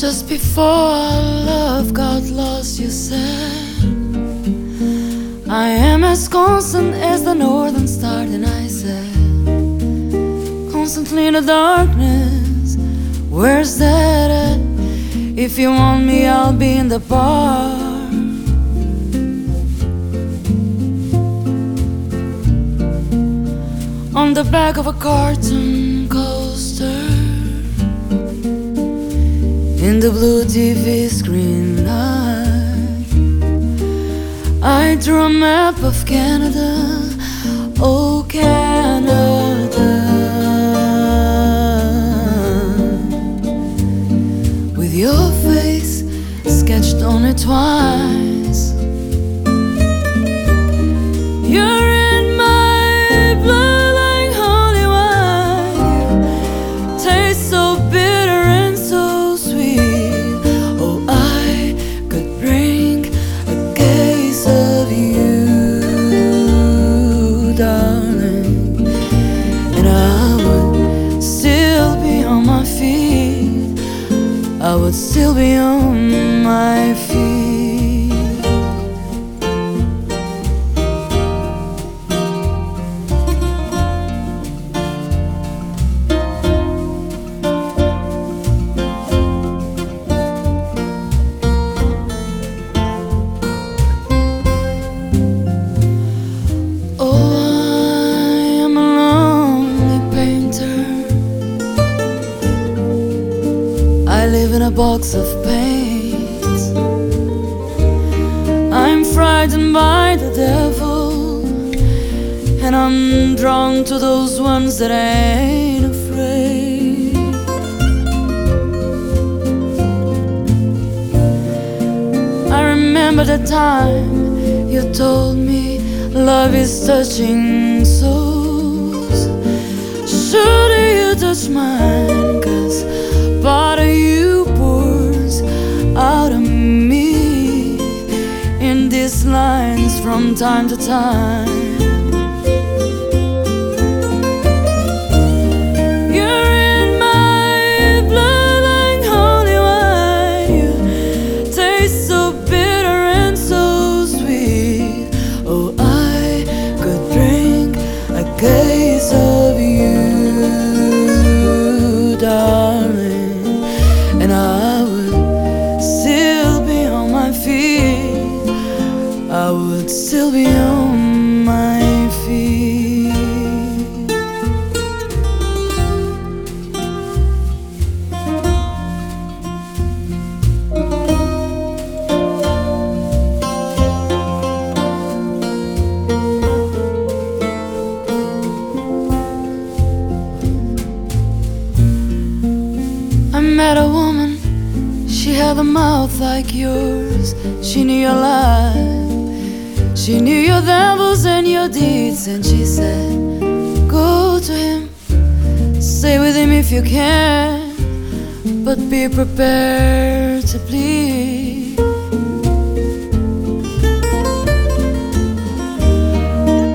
Just before our love got lost, you said, I am as constant as the northern star. And I said, Constantly in the darkness, where's that at? If you want me, I'll be in the bar. On the back of a cartoon in the blue TV screen light. I drew a map of Canada, oh Canada, with your face sketched on it twice. Still be on my feet. Box of paints. I'm frightened by the devil, and I'm drawn to those ones that ain't afraid. I remember the time you told me love is touching souls. Should you touch mine? Cause from time to time. Still be on my feet. I met a woman, she had a mouth like yours. She knew your life, she knew your devils and your deeds, and she said, Go to him, stay with him if you can, but be prepared to bleed.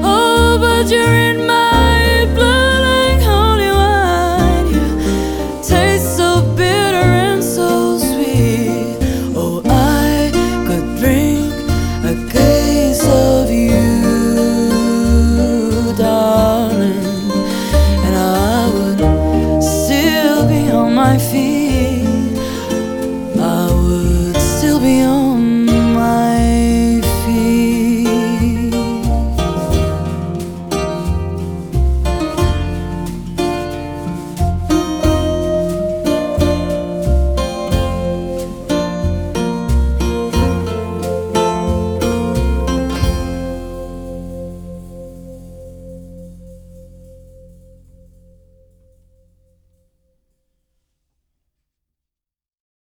Oh, but you're in